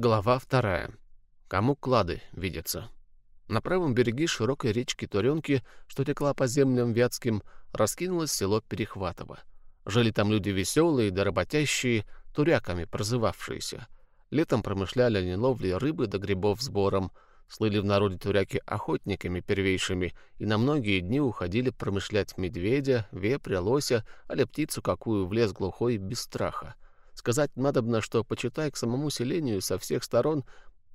Глава вторая. Кому клады видятся? На правом береге широкой речки Туренки, что текла по землям Вятским, раскинулось село Перехватово. Жили там люди веселые да работящие, туряками прозывавшиеся. Летом промышляли они ловлей рыбы да грибов сбором, слыли в народе туряки охотниками первейшими и на многие дни уходили промышлять медведя, вепря, лося, а птицу какую в лес глухой без страха. Сказать надобно, что, почитай, к самому селению со всех сторон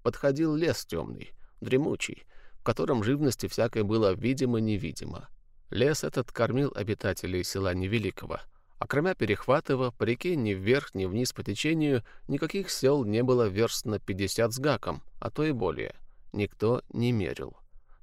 подходил лес темный, дремучий, в котором живности всякой было видимо-невидимо. Лес этот кормил обитателей села Невеликого. А кроме Перехватова, по реке ни вверх, ни вниз по течению никаких сел не было верст на 50 с гаком, а то и более. Никто не мерил.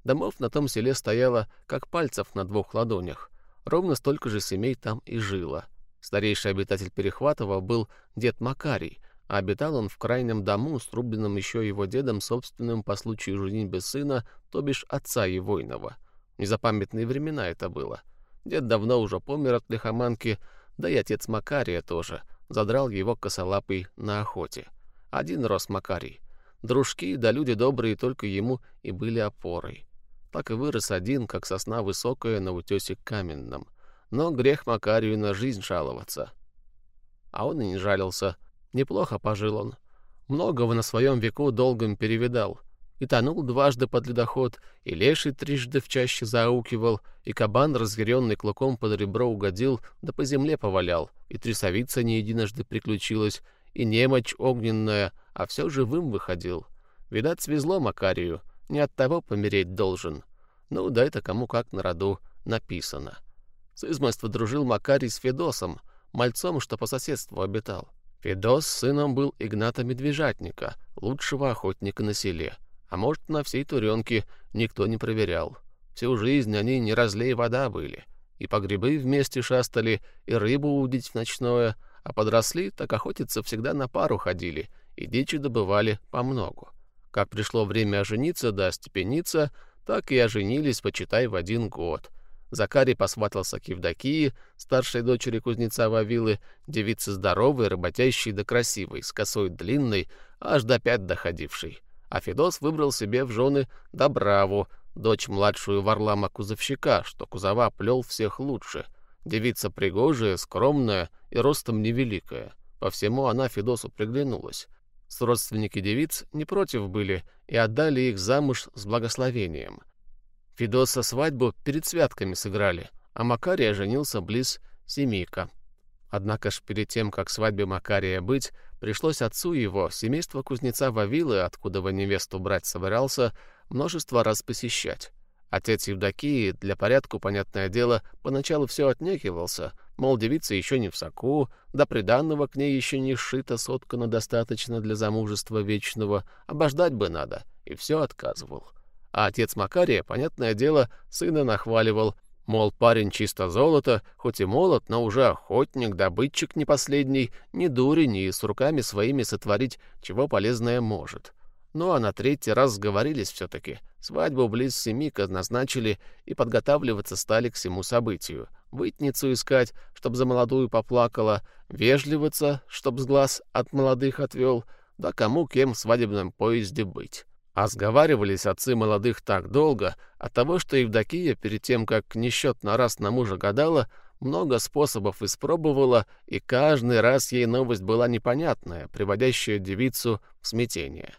Домов на том селе стояло, как пальцев на двух ладонях. Ровно столько же семей там и жило — Старейший обитатель Перехватова был дед Макарий, а обитал он в крайнем дому, срубленном еще его дедом, собственным по случаю женитьбы сына, то бишь отца Евойного. Незапамятные времена это было. Дед давно уже помер от лихоманки, да и отец Макария тоже, задрал его косолапый на охоте. Один рос Макарий. Дружки да люди добрые только ему и были опорой. Так и вырос один, как сосна высокая на утесе каменном — но грех Макарию на жизнь жаловаться. А он и не жалился. Неплохо пожил он. Многого на своем веку долгом перевидал. И тонул дважды под ледоход, и леший трижды в чаще заукивал, и кабан, разъяренный клыком под ребро угодил, да по земле повалял, и трясовица не единожды приключилась, и немочь огненная, а все живым выходил. Видать, свезло Макарию, не от того помереть должен. Ну, да это кому как на роду написано. С измольства дружил Макарий с Федосом, мальцом, что по соседству обитал. Федос сыном был Игната Медвежатника, лучшего охотника на селе. А может, на всей Туренке никто не проверял. Всю жизнь они не разлей вода были. И по грибы вместе шастали, и рыбу удить в ночное, а подросли, так охотиться всегда на пару ходили, и дичи добывали по многу. Как пришло время ожениться да остепениться, так и оженились, почитай, в один год — Закарий посватался к Евдокии, старшей дочери кузнеца Вавилы, девице здоровой, работящей да красивой, с косой длинной, аж до пять доходившей. А Федос выбрал себе в жены Добраву, дочь младшую Варлама Кузовщика, что Кузова плел всех лучше. Девица пригожая, скромная и ростом невеликая. По всему она Федосу приглянулась. С родственники девиц не против были и отдали их замуж с благословением — Федоса свадьбу перед святками сыграли, а Макария женился близ Семика. Однако ж перед тем, как свадьбе Макария быть, пришлось отцу его, семейство кузнеца Вавилы, откуда во невесту брать собирался, множество раз посещать. Отец Евдокии, для порядку, понятное дело, поначалу все отнекивался, мол, девица еще не в соку, да приданного к ней еще не сшито, соткано достаточно для замужества вечного, обождать бы надо, и все отказывал. А отец Макария, понятное дело, сына нахваливал, мол, парень чисто золото, хоть и молод, но уже охотник, добытчик не последний, не дурень и с руками своими сотворить, чего полезное может. Ну а на третий раз сговорились все-таки. Свадьбу близ Семика назначили и подготавливаться стали к всему событию. Вытницу искать, чтоб за молодую поплакала, вежливаться, чтоб с глаз от молодых отвел, да кому кем в свадебном поезде быть. А сговаривались отцы молодых так долго от того, что Евдокия перед тем, как несчетно раз на мужа гадала, много способов испробовала, и каждый раз ей новость была непонятная, приводящая девицу в смятение.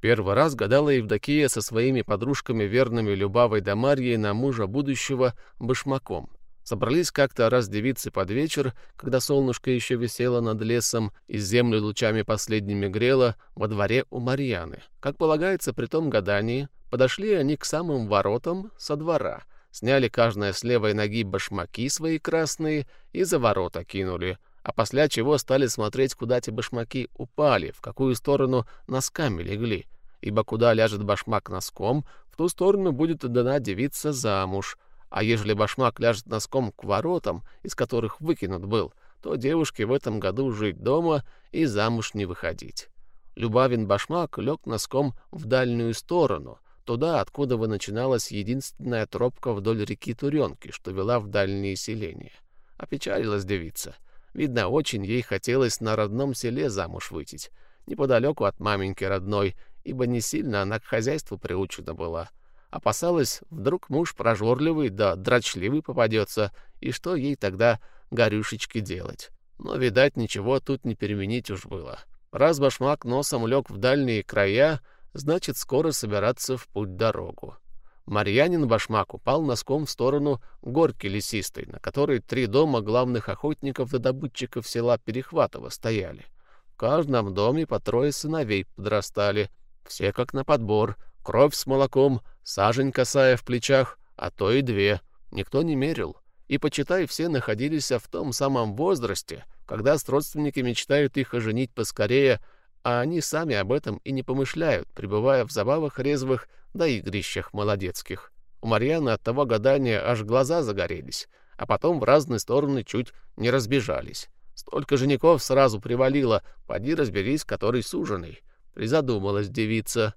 Первый раз гадала Евдокия со своими подружками верными Любавой да Марьей на мужа будущего башмаком. Собрались как-то раз девицы под вечер, когда солнышко еще висело над лесом и землю лучами последними грело, во дворе у Марьяны. Как полагается при том гадании, подошли они к самым воротам со двора, сняли каждая с левой ноги башмаки свои красные и за ворота кинули, а после чего стали смотреть, куда те башмаки упали, в какую сторону носками легли, ибо куда ляжет башмак носком, в ту сторону будет дана девица замуж — а ежели башмак ляжет носком к воротам, из которых выкинут был, то девушке в этом году жить дома и замуж не выходить. Любавин башмак лег носком в дальнюю сторону, туда, откуда бы начиналась единственная тропка вдоль реки Туренки, что вела в дальние селения. Опечалилась девица. Видно, очень ей хотелось на родном селе замуж выйти. неподалеку от маменьки родной, ибо не сильно она к хозяйству приучена была. Опасалась, вдруг муж прожорливый да дрочливый попадется, и что ей тогда горюшечки делать. Но, видать, ничего тут не переменить уж было. Раз башмак носом лег в дальние края, значит, скоро собираться в путь-дорогу. Марьянин башмак упал носком в сторону горки лесистой, на которой три дома главных охотников и добытчиков села Перехватово стояли. В каждом доме по трое сыновей подрастали, все как на подбор, кровь с молоком, сажень косая в плечах, а то и две. Никто не мерил. И, почитай, все находились в том самом возрасте, когда с родственниками мечтают их оженить поскорее, а они сами об этом и не помышляют, пребывая в забавах резвых да игрищах молодецких. У Марьяны от того гадания аж глаза загорелись, а потом в разные стороны чуть не разбежались. Столько жеников сразу привалило, поди разберись, который суженый. Призадумалась девица.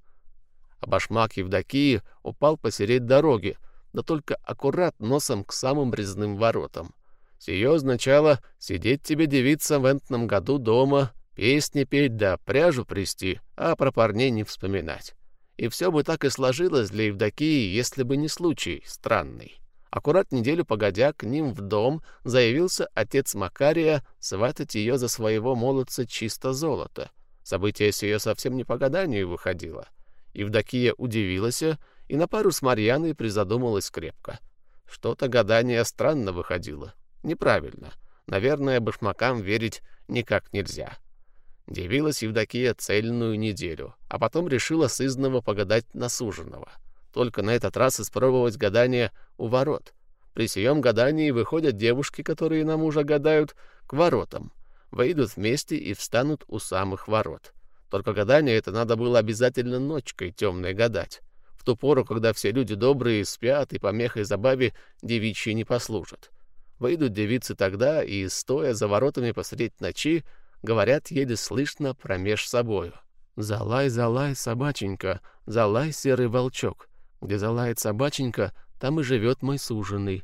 А башмак Евдокии упал посередь дороги, да только аккурат носом к самым резным воротам. Сие означало сидеть тебе, девица, в энтном году дома, песни петь да пряжу прести, а про парней не вспоминать. И все бы так и сложилось для Евдокии, если бы не случай странный. Аккурат неделю погодя, к ним в дом заявился отец Макария сватать ее за своего молодца чисто золото. Событие сие совсем не по гаданию выходило. Евдокия удивилась и на пару с Марьяной призадумалась крепко. Что-то гадание странно выходило. Неправильно. Наверное, башмакам верить никак нельзя. Дивилась Евдокия цельную неделю, а потом решила сызново погадать на суженого. Только на этот раз испробовать гадание у ворот. При сием гадании выходят девушки, которые на мужа гадают, к воротам. Выйдут вместе и встанут у самых ворот. Только гадание это надо было обязательно ночкой темной гадать в ту пору, когда все люди добрые спят и помехой забаве девичьи не послужат. Выйдут девицы тогда и, стоя за воротами посредь ночи, говорят еле слышно промеж собою. «Залай, залай, собаченька, залай, серый волчок. Где залает собаченька, там и живет мой суженый».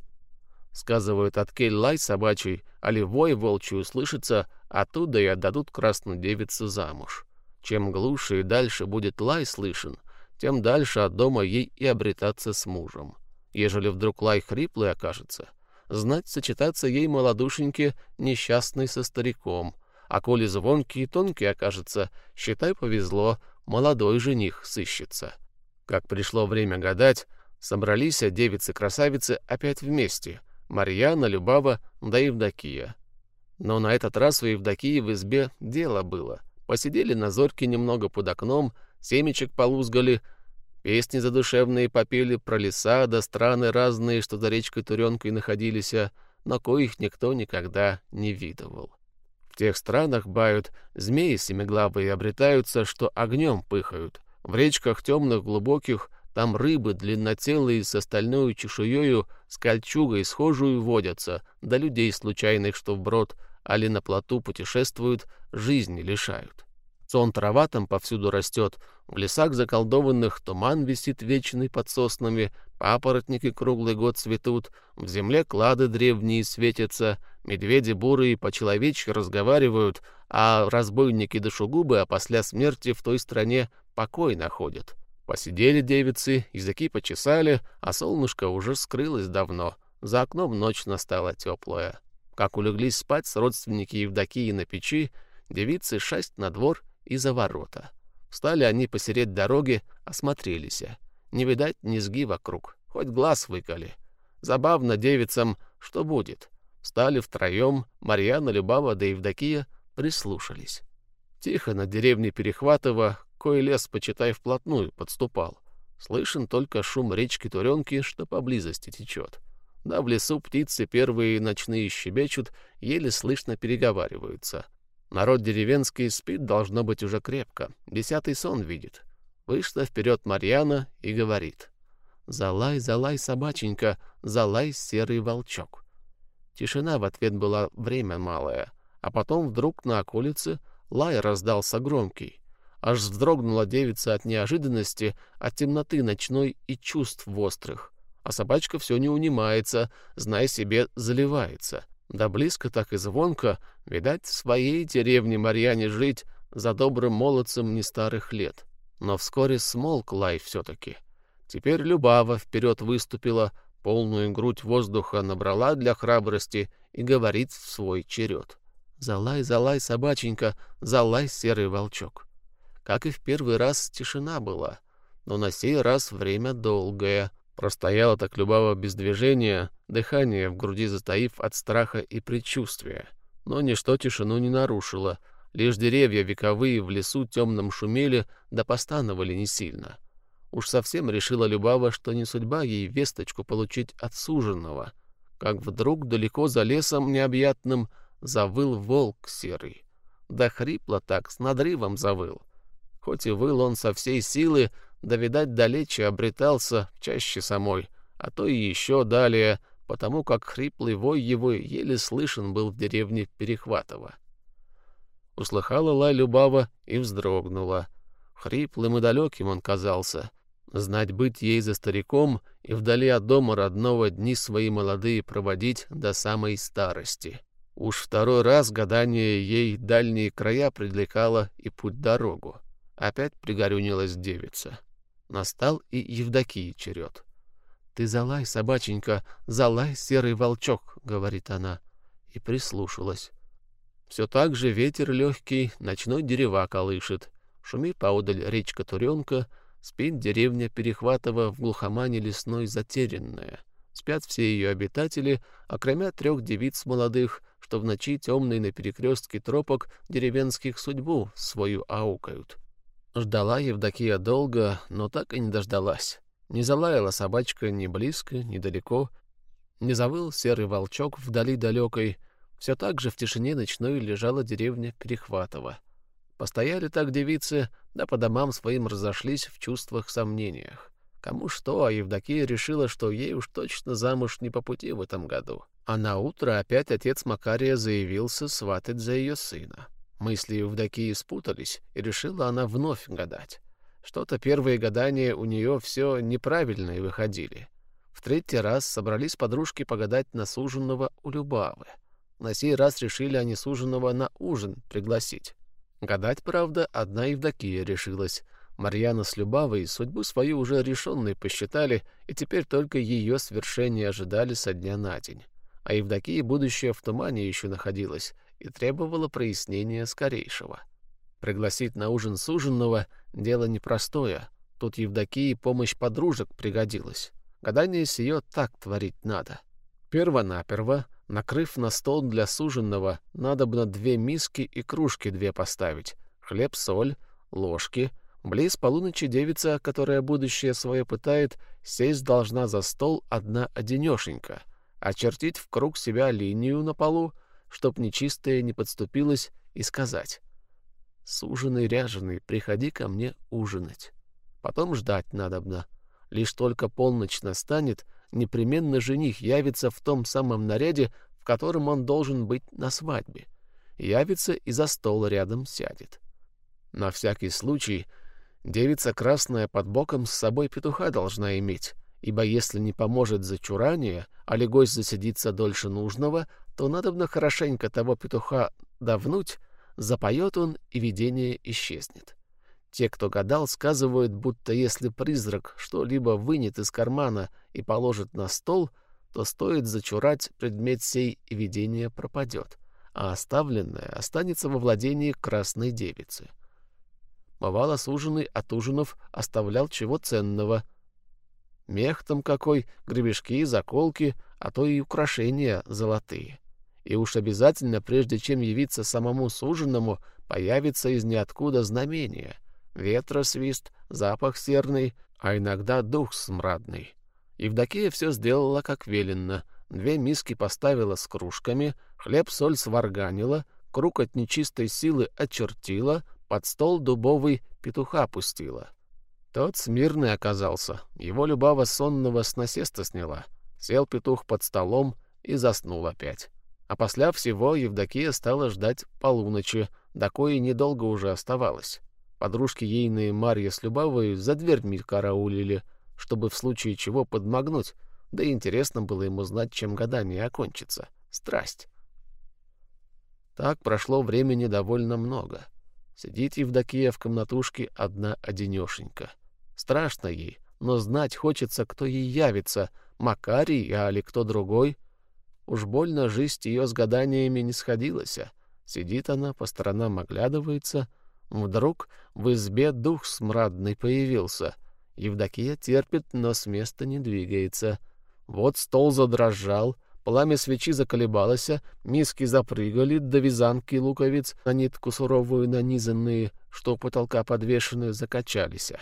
Сказывают, от кель лай собачий, а вой волчий услышится, оттуда и отдадут красную девицу замуж. Чем глуше и дальше будет лай слышен, тем дальше от дома ей и обретаться с мужем. Ежели вдруг лай хриплый окажется, знать сочетаться ей малодушеньке несчастный со стариком, а коли звонкий и тонкий окажется, считай повезло, молодой жених сыщется. Как пришло время гадать, собрались девицы-красавицы опять вместе — Марьяна, Любава да Евдокия. Но на этот раз у Евдокии в избе дело было. Посидели на зорьке немного под окном — семечек полузгали, песни задушевные попели про леса да страны разные, что за речкой Туренкой находились, а на коих никто никогда не видывал. В тех странах бают змеи семиглавые обретаются, что огнем пыхают. В речках темных глубоких там рыбы длиннотелые с остальной чешуею, с кольчугой схожую водятся, да людей случайных, что вброд, али на плоту путешествуют, жизни лишают. Сон трава там повсюду растет, в лесах заколдованных туман висит вечный под соснами, папоротники круглый год цветут, в земле клады древние светятся, медведи бурые по-человечьи разговаривают, а разбойники душегубы опосля смерти в той стране покой находят. Посидели девицы, языки почесали, а солнышко уже скрылось давно. За окном ночь настала теплая. Как улеглись спать с родственники Евдокии на печи, девицы шесть на двор и за ворота. Встали они посередь дороги, осмотрелись. Не видать низги вокруг, хоть глаз выколи. Забавно девицам, что будет. Встали втроем, Марьяна, Любава да Евдокия прислушались. Тихо на деревне Перехватово, кой лес, почитай, вплотную подступал. Слышен только шум речки Туренки, что поблизости течет. Да в лесу птицы первые ночные щебечут, еле слышно переговариваются — Народ деревенский спит, должно быть, уже крепко. Десятый сон видит. Вышла вперед Марьяна и говорит. «Залай, залай, собаченька, залай, серый волчок». Тишина в ответ была время малое, а потом вдруг на околице лай раздался громкий. Аж вздрогнула девица от неожиданности, от темноты ночной и чувств острых. А собачка все не унимается, зная себе, заливается — да близко так и звонко, видать, в своей деревне Марьяне жить, за добрым молодцем не старых лет. Но вскоре смолк лай все-таки. Теперь Любава вперед выступила, полную грудь воздуха набрала для храбрости и говорит в свой черед. «Залай, залай, собаченька, залай, серый волчок». Как и в первый раз, тишина была, но на сей раз время долгое. Простояла так Любава без движения, дыхание в груди затаив от страха и предчувствия. Но ничто тишину не нарушило — Лишь деревья вековые в лесу темном шумели, да постановали не сильно. Уж совсем решила Любава, что не судьба ей весточку получить от суженого, как вдруг далеко за лесом необъятным завыл волк серый. Да хрипло так, с надрывом завыл. Хоть и выл он со всей силы, да, видать, далече обретался, чаще самой, а то и еще далее, потому как хриплый вой его еле слышен был в деревне Перехватово. Услыхала лай Любава и вздрогнула. Хриплым и далеким он казался. Знать быть ей за стариком и вдали от дома родного дни свои молодые проводить до самой старости. Уж второй раз гадание ей дальние края привлекало и путь-дорогу. Опять пригорюнилась девица. Настал и Евдокии черед. «Ты залай, собаченька, залай, серый волчок», — говорит она, и прислушалась. Все так же ветер легкий, ночной дерева колышет. Шумит поодаль речка Туренка, спит деревня Перехватова в глухомане лесной затерянная. Спят все ее обитатели, окромя трех девиц молодых, что в ночи темной на перекрестке тропок деревенских судьбу свою аукают. Ждала Евдокия долго, но так и не дождалась. Не залаяла собачка ни близко, ни далеко, не завыл серый волчок вдали далекой, все так же в тишине ночной лежала деревня Перехватова. Постояли так девицы, да по домам своим разошлись в чувствах-сомнениях. Кому что, а Евдокия решила, что ей уж точно замуж не по пути в этом году. А на утро опять отец Макария заявился сватать за ее сына. Мысли Евдокии спутались, и решила она вновь гадать. Что-то первые гадания у нее все неправильные выходили. В третий раз собрались подружки погадать на суженного у Любавы. На сей раз решили они суженого на ужин пригласить. Гадать, правда, одна Евдокия решилась. Марьяна с Любавой судьбу свою уже решенной посчитали, и теперь только ее свершение ожидали со дня на день. А Евдокия будущее в тумане еще находилась и требовала прояснения скорейшего. Пригласить на ужин суженного — дело непростое. Тут Евдокии помощь подружек пригодилась. Гадание сие так творить надо. Перво-наперво — Накрыв на стол для суженного, надобно две миски и кружки две поставить, хлеб, соль, ложки. Близ полуночи девица, которая будущее свое пытает, сесть должна за стол одна одинешенька, очертить в круг себя линию на полу, чтоб нечистая не подступилась, и сказать «Суженый ряженый, приходи ко мне ужинать». Потом ждать надобно. Лишь только полночь настанет — непременно жених явится в том самом наряде, в котором он должен быть на свадьбе. Явится и за стол рядом сядет. На всякий случай девица красная под боком с собой петуха должна иметь, ибо если не поможет зачурание, а ли гость засидится дольше нужного, то надобно хорошенько того петуха давнуть, запоет он, и видение исчезнет. Те, кто гадал, сказывают, будто если призрак что-либо вынет из кармана и положит на стол, то стоит зачурать предмет сей, и видение пропадет, а оставленное останется во владении красной девицы. Бывало, суженый от ужинов оставлял чего ценного. Мех там какой, гребешки, заколки, а то и украшения золотые. И уж обязательно, прежде чем явиться самому суженому, появится из ниоткуда знамение — ветра свист, запах серный, а иногда дух смрадный. Евдокия все сделала как велено. Две миски поставила с кружками, хлеб-соль сварганила, круг от нечистой силы очертила, под стол дубовый петуха пустила. Тот смирный оказался, его любава сонного с насеста сняла. Сел петух под столом и заснул опять. А после всего Евдокия стала ждать полуночи, до недолго уже оставалось. Подружки ейные Марья с Любавой за дверьми караулили, чтобы в случае чего подмогнуть, да и интересно было ему знать, чем гадание окончится. Страсть. Так прошло времени довольно много. Сидит Евдокия в комнатушке одна-одинешенька. Страшно ей, но знать хочется, кто ей явится, Макарий, а кто другой. Уж больно жизнь ее с гаданиями не сходилась. Сидит она, по сторонам оглядывается. Вдруг в избе дух смрадный появился. Евдокия терпит, но с места не двигается. Вот стол задрожал — Пламя свечи заколебалось, миски запрыгали, до вязанки луковиц на нитку суровую нанизанные, что у потолка подвешены, закачались.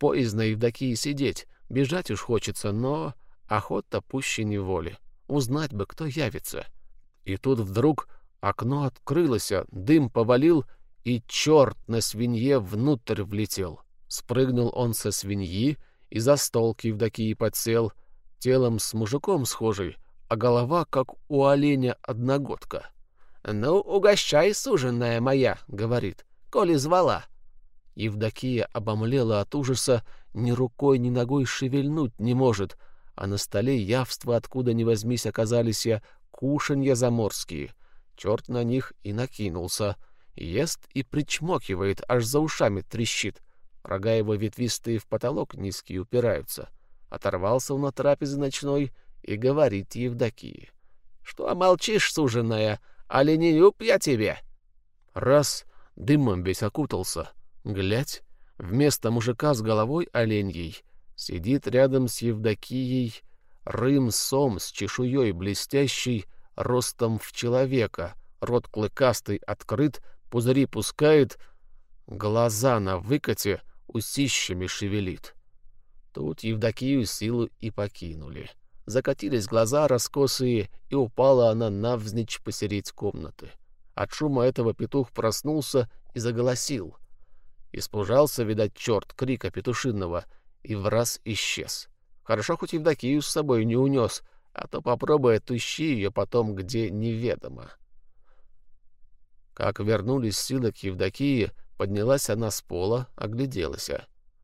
Поздно Евдокии сидеть, бежать уж хочется, но охота пуще неволи. Узнать бы, кто явится. И тут вдруг окно открылось, дым повалил, и черт на свинье внутрь влетел. Спрыгнул он со свиньи и за стол к Евдокии подсел, телом с мужиком схожий, а голова, как у оленя-одногодка. «Ну, угощай, суженная моя», — говорит, — «коли звала». Евдокия обомлела от ужаса, ни рукой, ни ногой шевельнуть не может, а на столе явства, откуда ни возьмись, оказались я кушанья заморские. Черт на них и накинулся. Ест и причмокивает, аж за ушами трещит. Рога его ветвистые в потолок низкие упираются. Оторвался он от трапезы ночной и говорит Евдокии. — Что молчишь, суженая, али не люб я тебе? Раз дымом весь окутался, глядь, вместо мужика с головой оленьей сидит рядом с Евдокией рым-сом с чешуей блестящей, ростом в человека, рот клыкастый открыт, пузыри пускает, глаза на выкате усищами шевелит. Тут Евдокию силу и покинули. — Закатились глаза раскосые, и упала она навзничь посередь комнаты. От шума этого петух проснулся и заголосил. Испужался, видать, черт крика петушинного, и в раз исчез. Хорошо, хоть Евдокию с собой не унес, а то попробуй отыщи ее потом где неведомо. Как вернулись силы к Евдокии, поднялась она с пола, огляделась.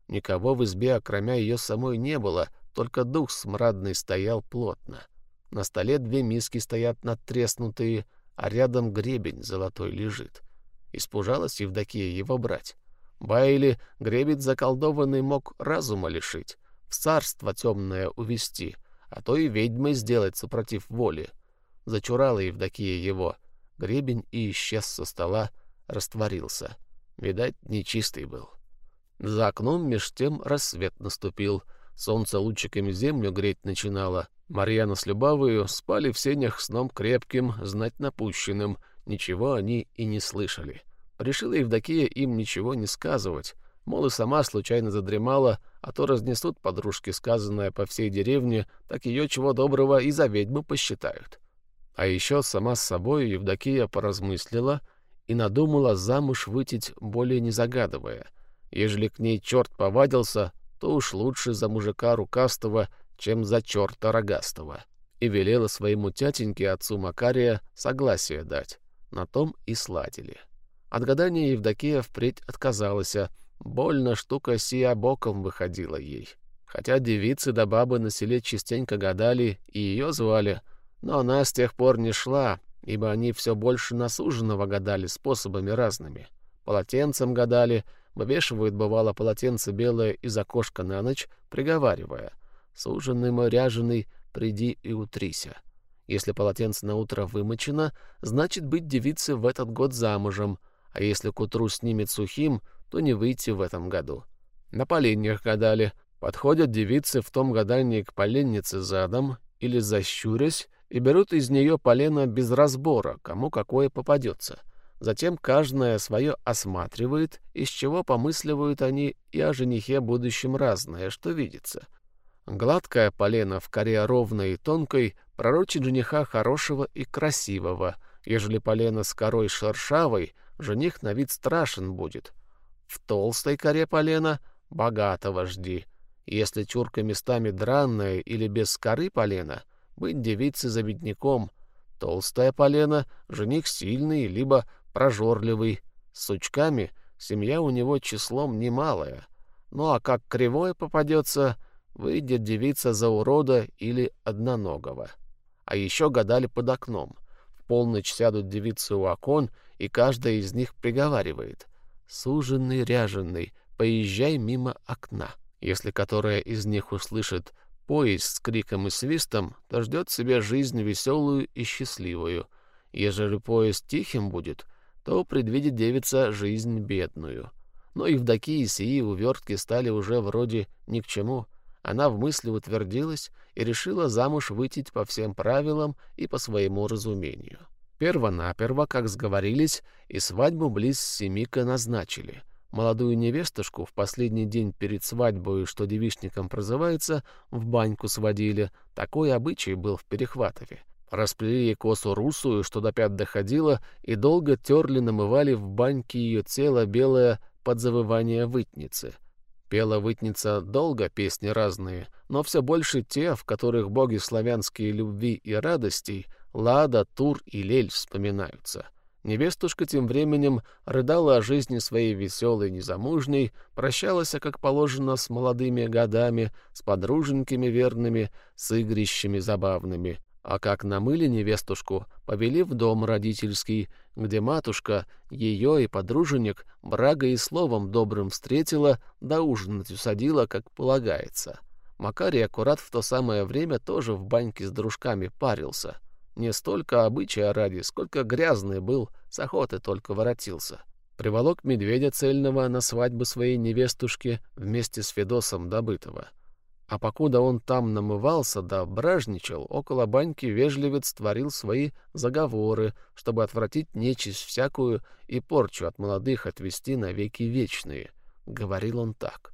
Никого в избе, окромя ее самой, не было — только дух смрадный стоял плотно. На столе две миски стоят надтреснутые, а рядом гребень золотой лежит. Испужалась Евдокия его брать. Байли гребень заколдованный мог разума лишить, в царство темное увести, а то и ведьмой сделать супротив воли. Зачурала Евдокия его. Гребень и исчез со стола, растворился. Видать, нечистый был. За окном меж тем рассвет наступил — Солнце лучиками землю греть начинало. Марьяна с Любавою спали в сенях сном крепким, знать напущенным. Ничего они и не слышали. Решила Евдокия им ничего не сказывать. Мол, и сама случайно задремала, а то разнесут подружки сказанное по всей деревне, так ее чего доброго и за ведьму посчитают. А еще сама с собой Евдокия поразмыслила и надумала замуж вытить, более не загадывая. Ежели к ней черт повадился, то уж лучше за мужика рукастого, чем за черта рогастого. И велела своему тятеньке, отцу Макария, согласие дать. На том и сладили. От гадания Евдокия впредь отказалась, больно штука сия боком выходила ей. Хотя девицы да бабы на селе частенько гадали и ее звали, но она с тех пор не шла, ибо они все больше насуженного гадали способами разными. Полотенцем гадали — Вывешивают, бывало, полотенце белое из окошка на ночь, приговаривая «Суженный мой ряженый, приди и утрися». Если полотенце на утро вымочено, значит быть девице в этот год замужем, а если к утру снимет сухим, то не выйти в этом году. На поленьях гадали. Подходят девицы в том гадании к поленнице задом или защурясь и берут из нее полено без разбора, кому какое попадется. Затем каждая свое осматривает, из чего помысливают они и о женихе будущем разное, что видится. Гладкая полена в коре ровной и тонкой пророчит жениха хорошего и красивого. Ежели полена с корой шершавой, жених на вид страшен будет. В толстой коре полена богатого жди. Если чурка местами дранная или без коры полена, быть девице за бедняком. Толстая полена — жених сильный, либо прожорливый, с сучками, семья у него числом немалая. Ну а как кривое попадется, выйдет девица за урода или одноногого. А еще гадали под окном. В полночь сядут девицы у окон, и каждая из них приговаривает. суженный, ряженый, поезжай мимо окна. Если которая из них услышит поезд с криком и свистом, то ждет себе жизнь веселую и счастливую. Ежели поезд тихим будет, то предвидит девица жизнь бедную. Но Евдокии сии увертки стали уже вроде ни к чему. Она в мысли утвердилась и решила замуж выйти по всем правилам и по своему разумению. Первонаперво, как сговорились, и свадьбу близ Семика назначили. Молодую невестушку в последний день перед свадьбой, что девичником прозывается, в баньку сводили. Такой обычай был в Перехватове. Расплели ей косу русую, что до пят доходило, и долго терли, намывали в баньке ее тело белое под завывание вытницы. Пела вытница долго песни разные, но все больше те, в которых боги славянские любви и радостей, Лада, Тур и Лель вспоминаются — Невестушка тем временем рыдала о жизни своей веселой, незамужней, прощалась, как положено, с молодыми годами, с подруженьками верными, с игрищами забавными. А как намыли невестушку, повели в дом родительский, где матушка, ее и подруженек, брага и словом добрым встретила, да ужинать усадила, как полагается. Макарий аккурат в то самое время тоже в баньке с дружками парился — не столько обычая ради, сколько грязный был, с охоты только воротился. Приволок медведя цельного на свадьбу своей невестушки вместе с Федосом добытого. А покуда он там намывался да бражничал, около баньки вежливец творил свои заговоры, чтобы отвратить нечисть всякую и порчу от молодых отвести навеки вечные. Говорил он так.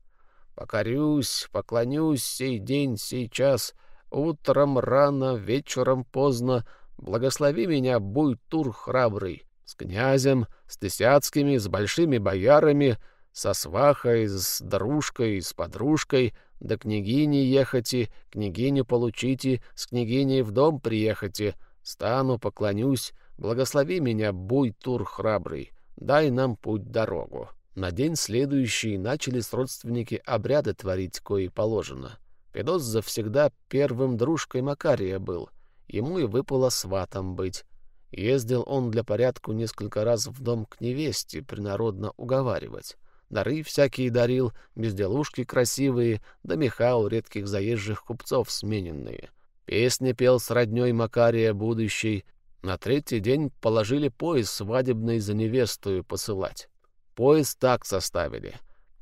«Покорюсь, поклонюсь сей день, сей час, Утром рано, вечером поздно. Благослови меня, Буйтур храбрый, с князем, с тысяцкими, с большими боярами, со свахой, с дружкой, с подружкой, да княгини ехати, княгиню получите, с княгиней в дом приехати, стану, поклонюсь, благослови меня, Буйтур храбрый, дай нам путь-дорогу». На день следующий начали с родственники обряды творить, кои положено. Федос завсегда первым дружкой Макария был. Ему и выпало сватом быть. Ездил он для порядку несколько раз в дом к невесте, принародно уговаривать. Дары всякие дарил, безделушки красивые, да меха у редких заезжих купцов смененные. Песни пел с роднёй Макария будущей. На третий день положили пояс свадебный за невестую посылать. Пояс так составили.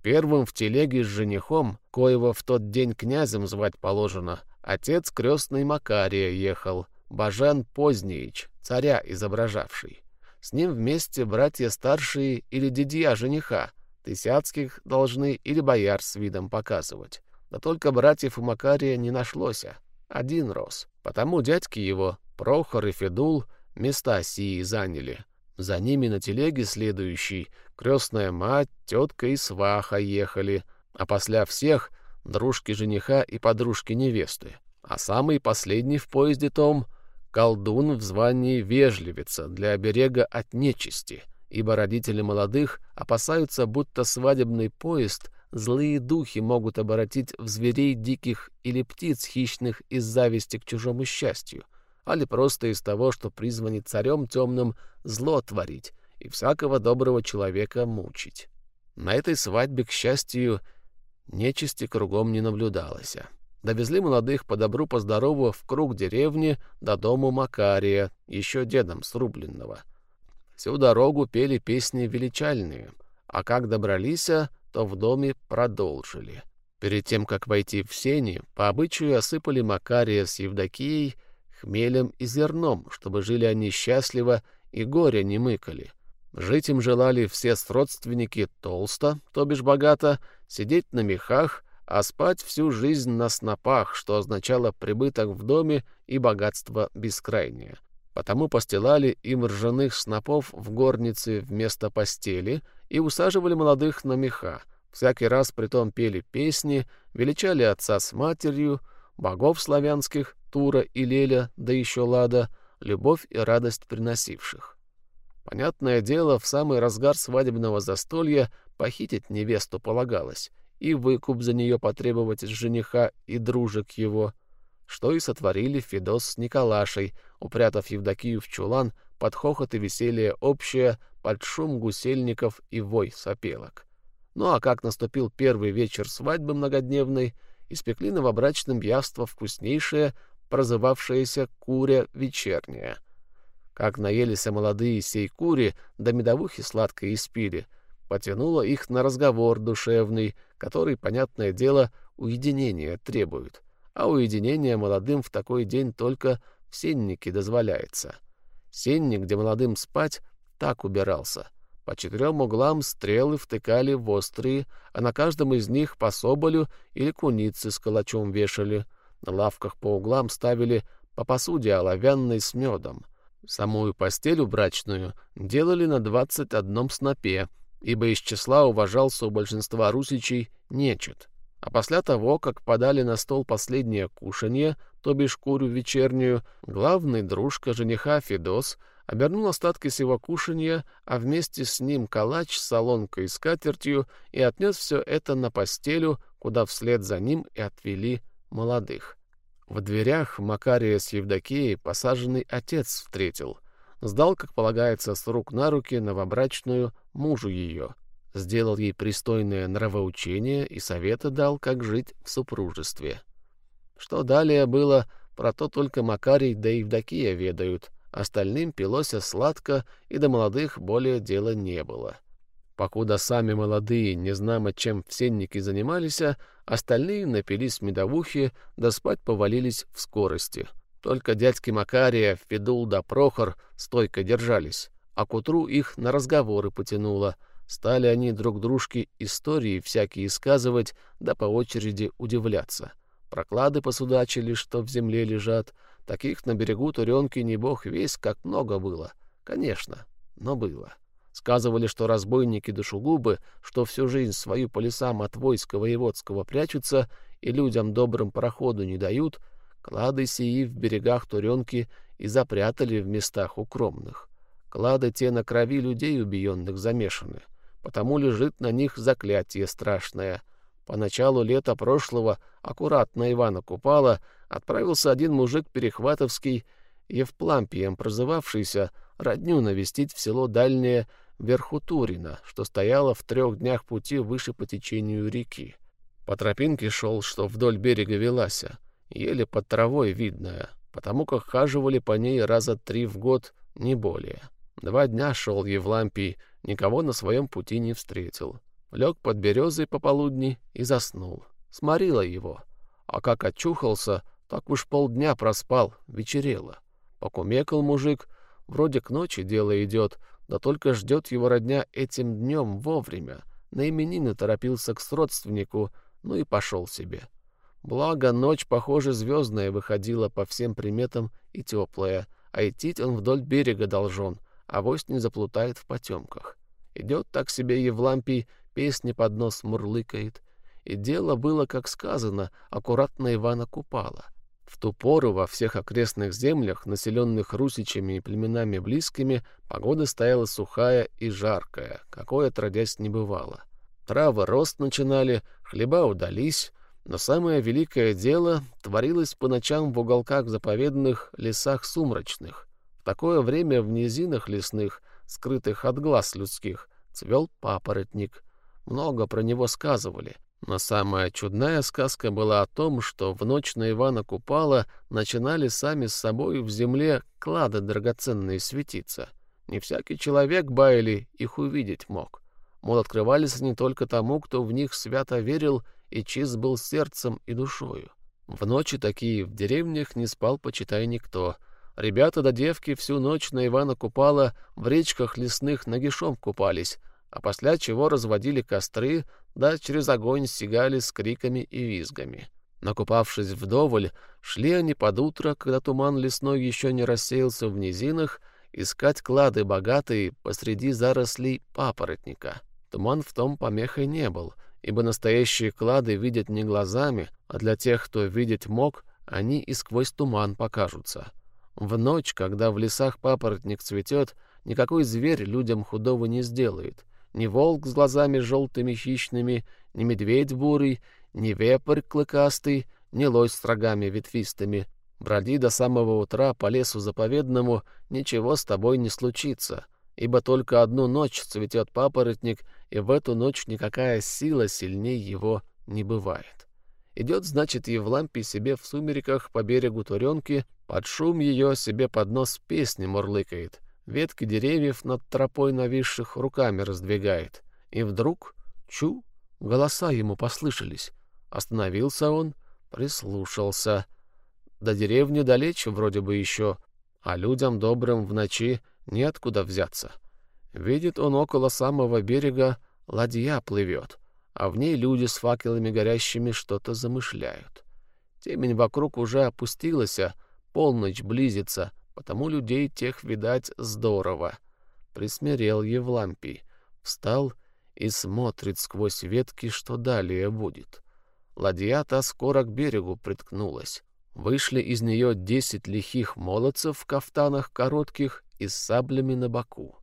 Первым в телеге с женихом, коего в тот день князем звать положено, отец крестный Макария ехал, Бажан Позднеич, царя изображавший. С ним вместе братья старшие или дедья жениха, Тысяцких должны или бояр с видом показывать. Да только братьев у Макария не нашлось, один рос. Потому дядьки его, Прохор и Федул, места сии заняли, за ними на телеге следующий крестная мать, тетка и сваха ехали, а после всех дружки жениха и подружки невесты. А самый последний в поезде том — колдун в звании вежливица для оберега от нечисти, ибо родители молодых опасаются, будто свадебный поезд злые духи могут обратить в зверей диких или птиц хищных из зависти к чужому счастью, али просто из того, что призваны царем темным зло творить и всякого доброго человека мучить. На этой свадьбе, к счастью, нечисти кругом не наблюдалось. Довезли молодых по добру, по здорову в круг деревни до дому Макария, еще дедом срубленного. Всю дорогу пели песни величальные, а как добрались, то в доме продолжили. Перед тем, как войти в сени, по обычаю осыпали Макария с Евдокией хмелем и зерном, чтобы жили они счастливо и горя не мыкали. Жить им желали все родственники толсто, то бишь богато, сидеть на мехах, а спать всю жизнь на снопах, что означало прибыток в доме и богатство бескрайнее. Потому постилали им ржаных снопов в горнице вместо постели и усаживали молодых на меха. Всякий раз притом пели песни, величали отца с матерью, богов славянских, Тура и Леля, да еще Лада, любовь и радость приносивших. Понятное дело, в самый разгар свадебного застолья похитить невесту полагалось, и выкуп за нее потребовать с жениха и дружек его, что и сотворили Федос с Николашей, упрятав Евдокию в чулан под хохот и веселье общее под шум гусельников и вой сопелок. Ну а как наступил первый вечер свадьбы многодневной, испекли новобрачным явство вкуснейшее, прозывавшееся куря вечерняя. Как наелись молодые сей кури, да медовухи сладко испили, потянуло их на разговор душевный, который, понятное дело, уединения требует. А уединение молодым в такой день только в сеннике дозволяется. Сенник, где молодым спать, так убирался. По четырем углам стрелы втыкали в острые, а на каждом из них по соболю или куницы с калачом вешали. На лавках по углам ставили по посуде оловянной с медом. Самую постель брачную делали на двадцать одном снопе, ибо из числа уважался у большинства русичей нечет. А после того, как подали на стол последнее кушанье, то бишь курю вечернюю, главный дружка жениха Федос обернул остатки сего кушанья, а вместе с ним калач с солонкой и скатертью и отнес все это на постелю, куда вслед за ним и отвели молодых. В дверях Макария с Евдокией посаженный отец встретил. Сдал, как полагается, с рук на руки новобрачную мужу ее. Сделал ей пристойное нравоучение и советы дал, как жить в супружестве. Что далее было, про то только Макарий да Евдокия ведают. Остальным пилося сладко, и до молодых более дела не было. Покуда сами молодые, не знамо чем в сеннике занимались, остальные напились медовухи, да спать повалились в скорости. Только дядьки Макария, Федул да Прохор стойко держались, а к утру их на разговоры потянуло. Стали они друг дружке истории всякие сказывать, да по очереди удивляться. Проклады посудачили, что в земле лежат. Таких на берегу Туренки не бог весь, как много было. Конечно, но было. Сказывали, что разбойники-душегубы, что всю жизнь свою по лесам от войска воеводского прячутся и людям добрым проходу не дают, клады сии в берегах Туренки и запрятали в местах укромных. Клады те на крови людей убиенных замешаны, потому лежит на них заклятие страшное. По началу лета прошлого, аккуратно Ивана Купала, отправился один мужик Перехватовский, Евплампием прозывавшийся, родню навестить в село дальнее Верхутурина, что стояло в трех днях пути выше по течению реки. По тропинке шел, что вдоль берега велася, еле под травой видная, потому как хаживали по ней раза три в год, не более. Два дня шел Евлампий, никого на своем пути не встретил. Лег под березой пополудни и заснул. Сморило его. А как очухался, так уж полдня проспал, вечерело. Покумекал мужик, вроде к ночи дело идет, да только ждет его родня этим днем вовремя. На именины торопился к родственнику, ну и пошел себе. Благо, ночь, похоже, звездная выходила по всем приметам и теплая, а идти он вдоль берега должен, а вось не заплутает в потемках. Идет так себе Евлампий, песни под нос мурлыкает. И дело было, как сказано, аккуратно Ивана Купала. В ту пору во всех окрестных землях, населенных русичами и племенами близкими, погода стояла сухая и жаркая, какое отродясь не бывало. Травы рост начинали, хлеба удались, но самое великое дело творилось по ночам в уголках заповедных лесах сумрачных. В такое время в низинах лесных, скрытых от глаз людских, цвел папоротник. Много про него сказывали. Но самая чудная сказка была о том, что в ночь на Ивана Купала начинали сами с собой в земле клады драгоценные светиться. Не всякий человек Байли их увидеть мог. Мол, открывались они только тому, кто в них свято верил и чист был сердцем и душою. В ночи такие в деревнях не спал, почитай, никто. Ребята да девки всю ночь на Ивана Купала в речках лесных нагишом купались, а после чего разводили костры, да через огонь сигали с криками и визгами. Накупавшись вдоволь, шли они под утро, когда туман лесной еще не рассеялся в низинах, искать клады богатые посреди зарослей папоротника. Туман в том помехой не был, ибо настоящие клады видят не глазами, а для тех, кто видеть мог, они и сквозь туман покажутся. В ночь, когда в лесах папоротник цветет, никакой зверь людям худого не сделает — ни волк с глазами желтыми хищными, ни медведь бурый, ни вепрь клыкастый, ни лось с рогами ветвистыми. Броди до самого утра по лесу заповедному, ничего с тобой не случится. ибо только одну ночь цветет папоротник, и в эту ночь никакая сила сильнее его не бывает. Идет, значит, Евлампий себе в сумереках по берегу Туренки, под шум ее себе под нос песни мурлыкает, ветки деревьев над тропой нависших руками раздвигает. И вдруг, чу, голоса ему послышались. Остановился он, прислушался. До деревни далече вроде бы еще, а людям добрым в ночи неоткуда взяться. Видит он около самого берега ладья плывет, а в ней люди с факелами горящими что-то замышляют. Темень вокруг уже опустилась, а полночь близится, потому людей тех видать здорово. Присмирел Евлампий, встал и смотрит сквозь ветки, что далее будет. Ладья-то скоро к берегу приткнулась. Вышли из нее десять лихих молодцев в кафтанах коротких и с саблями на боку.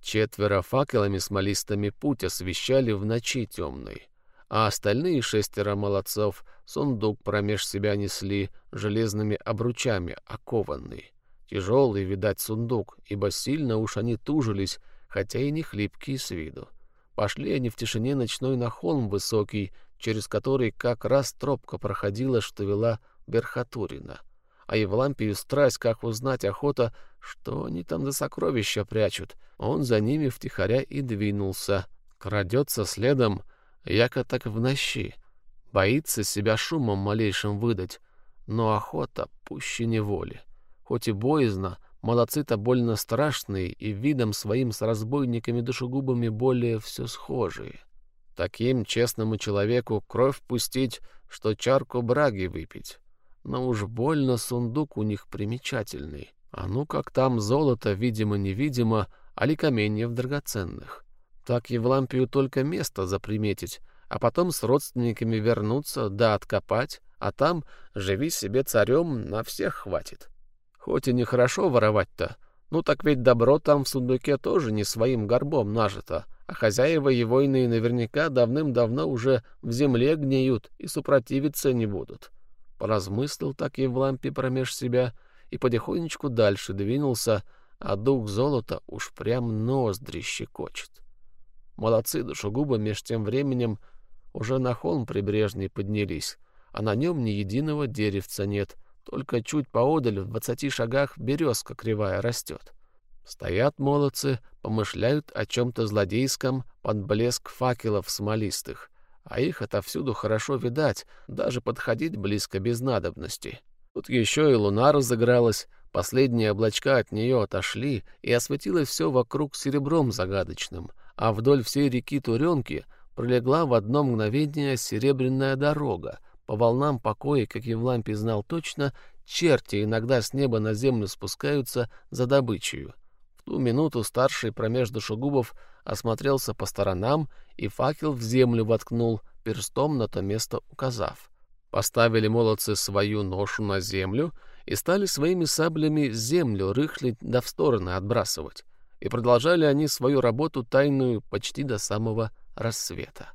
Четверо факелами смолистыми путь освещали в ночи темной, а остальные шестеро молодцов сундук промеж себя несли железными обручами окованный. Тяжелый, видать, сундук, ибо сильно уж они тужились, хотя и не хлипкие с виду. Пошли они в тишине ночной на холм высокий, через который как раз тропка проходила, что вела Верхотурина. А Евлампию страсть, как узнать охота, что они там за сокровища прячут. Он за ними втихаря и двинулся. Крадется следом, яко так в нощи. Боится себя шумом малейшим выдать. Но охота пуще неволи. Хоть и боязно, молодцы-то больно страшные и видом своим с разбойниками-душегубами более все схожие. Таким честному человеку кровь пустить, что чарку браги выпить но уж больно сундук у них примечательный. А ну как там золото, видимо-невидимо, али каменьев драгоценных. Так Евлампию только место заприметить, а потом с родственниками вернуться, да откопать, а там живи себе царем, на всех хватит. Хоть и нехорошо воровать-то, ну так ведь добро там в сундуке тоже не своим горбом нажито, а хозяева его иные наверняка давным-давно уже в земле гниют и супротивиться не будут. Поразмыслил так и в лампе промеж себя и потихонечку дальше двинулся, а дух золота уж прям ноздри щекочет. Молодцы душегубы меж тем временем уже на холм прибрежный поднялись, а на нем ни единого деревца нет, только чуть поодаль в двадцати шагах березка кривая растет. Стоят молодцы, помышляют о чем-то злодейском под блеск факелов смолистых а их отовсюду хорошо видать, даже подходить близко без надобности. Тут еще и луна разыгралась, последние облачка от нее отошли, и осветилось все вокруг серебром загадочным, а вдоль всей реки Туренки пролегла в одно мгновение серебряная дорога, по волнам покоя, как Евлампий знал точно, черти иногда с неба на землю спускаются за добычей. В ту минуту старший промеж душегубов осмотрелся по сторонам и факел в землю воткнул, перстом на то место указав. Поставили молодцы свою ношу на землю и стали своими саблями землю рыхлить да в стороны отбрасывать. И продолжали они свою работу тайную почти до самого рассвета.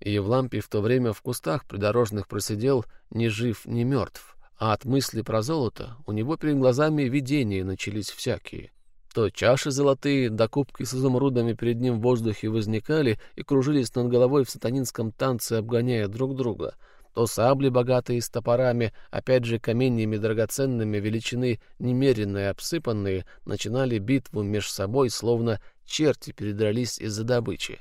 И Евлампий в то время в кустах придорожных просидел ни жив, ни мертв, а от мысли про золото у него перед глазами видения начались всякие — то чаши золотые да кубки с изумрудами перед ним в воздухе возникали и кружились над головой в сатанинском танце, обгоняя друг друга, то сабли, богатые с топорами, опять же каменьями драгоценными, величины немеренные, обсыпанные, начинали битву меж собой, словно черти передрались из-за добычи.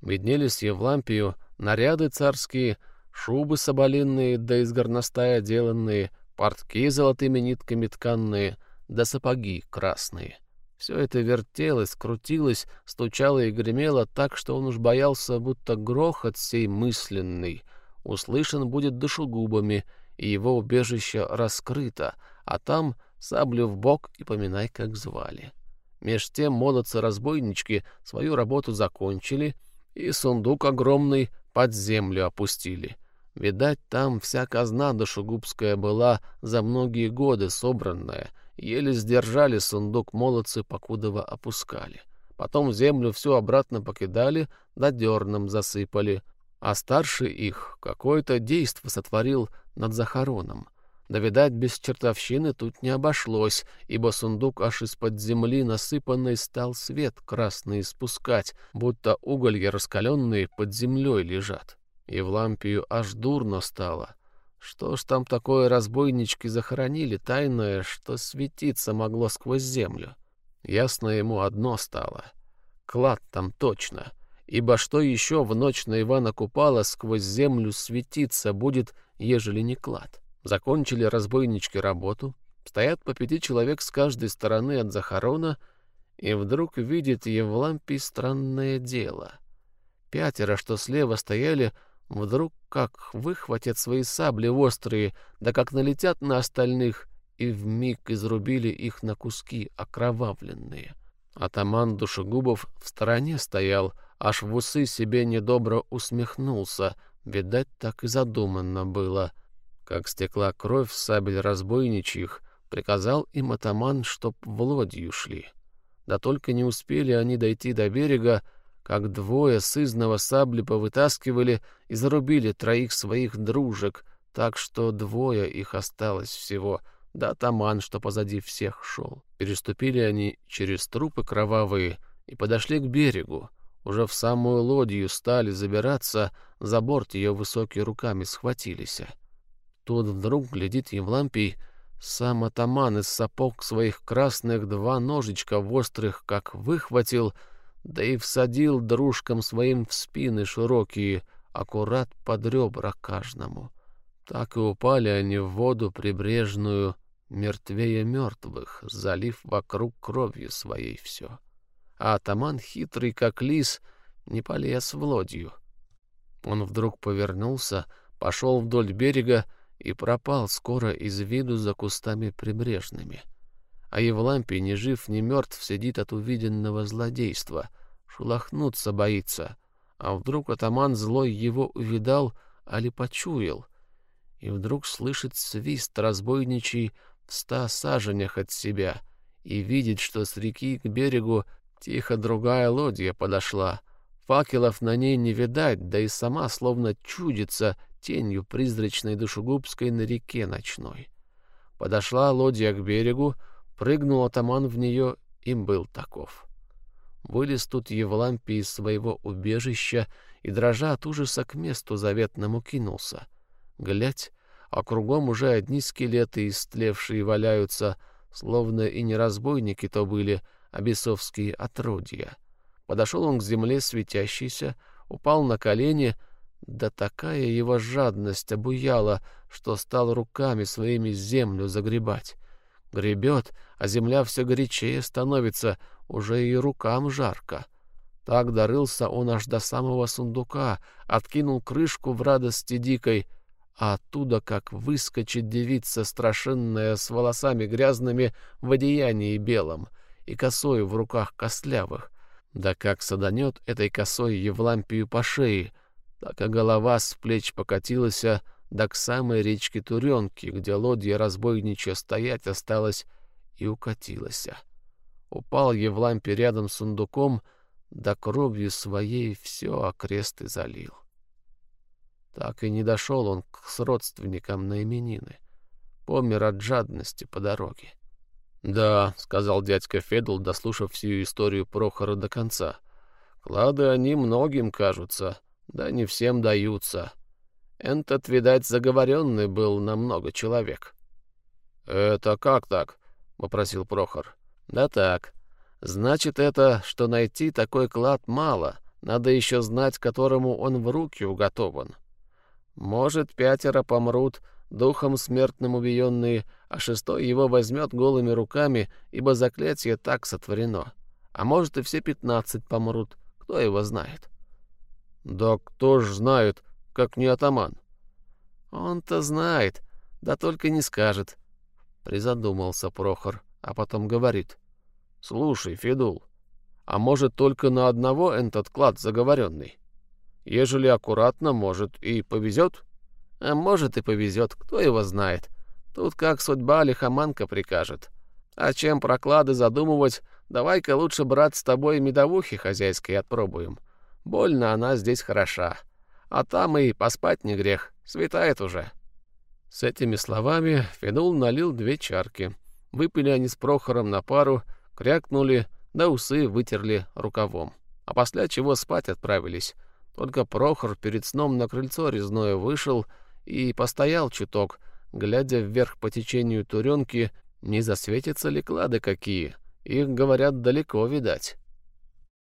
Виднелись Евлампию наряды царские, шубы соболинные да из горностая деланные, портки золотыми нитками тканные, да сапоги красные. Все это вертелось, крутилось, стучало и гремело так, что он уж боялся, будто грохот сей мысленный услышан будет душегубами, и его убежище раскрыто, а там саблю в бок и поминай, как звали. Меж тем молодцы-разбойнички свою работу закончили и сундук огромный под землю опустили. Видать, там вся казна душегубская была за многие годы собранная — Еле сдержали сундук молодцы, покудово опускали. Потом землю все обратно покидали, да дерном засыпали. А старший их какое-то действо сотворил над захороном. Да, видать, без чертовщины тут не обошлось, ибо сундук аж из-под земли насыпанный стал свет красный спускать, будто уголья раскаленные под землей лежат. И в лампию аж дурно стало. Что ж там такое разбойнички захоронили тайное, что светиться могло сквозь землю? Ясно ему одно стало. Клад там точно. Ибо что еще в ночь на Ивана Купала сквозь землю светиться будет, ежели не клад? Закончили разбойнички работу, стоят по пяти человек с каждой стороны от захорона, и вдруг видит Евлампий странное дело. Пятеро, что слева стояли, вдруг как выхватят свои сабли острые, да как налетят на остальных, и вмиг изрубили их на куски окровавленные. Атаман Душегубов в стороне стоял, аж в усы себе недобро усмехнулся, видать, так и задуманно было — как стекла кровь сабель разбойничьих, приказал им атаман, чтоб в лодью шли. Да только не успели они дойти до берега, как двое сызного сабли повытаскивали и зарубили троих своих дружек, так что двое их осталось всего, да атаман, что позади всех шел. Переступили они через трупы кровавые и подошли к берегу. Уже в самую лодью стали забираться, за борт ее высокие руками схватились. Тут вдруг глядит Евлампий, сам атаман из сапог своих красных два ножичка острых как выхватил, да и всадил дружкам своим в спины широкие, аккурат под ребра каждому. Так и упали они в воду прибрежную, мертвее мертвых, залив вокруг кровью своей все. А атаман, хитрый как лис, не полез в лодью. Он вдруг повернулся, пошел вдоль берега, и пропал скоро из виду за кустами прибрежными. А Евлампий, ни жив, ни мертв, сидит от увиденного злодейства, шелохнуться боится. А вдруг атаман злой его увидал, али почуял, и вдруг слышит свист разбойничий в ста саженях от себя и видит, что с реки к берегу тихо другая лодья подошла. Факелов на ней не видать, да и сама словно чудится — тенью призрачной душегубской на реке ночной. Подошла лодья к берегу, прыгнул атаман в нее, и был таков. Вылез тут Евлампий из своего убежища и, дрожа от ужаса, к месту заветному кинулся. Глядь, а кругом уже одни скелеты истлевшие валяются, словно и не разбойники то были, а бесовские отродья. Подошел он к земле светящейся, упал на колени — да такая его жадность обуяла, что стал руками своими землю загребать. Гребет, а земля все горячее становится, уже и рукам жарко. Так дорылся он аж до самого сундука, откинул крышку в радости дикой, а оттуда, как выскочит девица страшенная с волосами грязными в одеянии белом и косою в руках костлявых, да как саданет этой косой Евлампию по шее, так и голова с плеч покатилась до к самой речке Туренки, где лодья разбойничья стоять осталась и укатилась. Упал Евлампий рядом с сундуком, да кровью своей все окрест и залил. Так и не дошел он к родственникам на именины. Помер от жадности по дороге. — Да, — сказал дядька Федул, дослушав всю историю Прохора до конца. — Клады они многим кажутся, да не всем даются. Этот, видать, заговоренный был на много человек. — Это как так? — попросил Прохор. — Да так. Значит, это, что найти такой клад мало, надо еще знать, которому он в руки уготован. Может, пятеро помрут, духом смертным убиенные, а шестой его возьмет голыми руками, ибо заклятие так сотворено. А может, и все пятнадцать помрут, кто его знает. Да кто ж знает, как не атаман? Он-то знает, да только не скажет. Призадумался Прохор, а потом говорит. Слушай, Федул, а может только на одного этот клад заговоренный? Ежели аккуратно, может, и повезет? А может и повезет, кто его знает. Тут как судьба лихоманка прикажет. А чем проклады задумывать, давай-ка лучше, брат, с тобой медовухи хозяйской отпробуем. — Больно она здесь хороша. А там и поспать не грех. Светает уже. С этими словами Федул налил две чарки. Выпили они с Прохором на пару, крякнули, да усы вытерли рукавом. А после чего спать отправились. Только Прохор перед сном на крыльцо резное вышел и постоял чуток, глядя вверх по течению туренки, не засветятся ли клады какие. Их, говорят, далеко видать.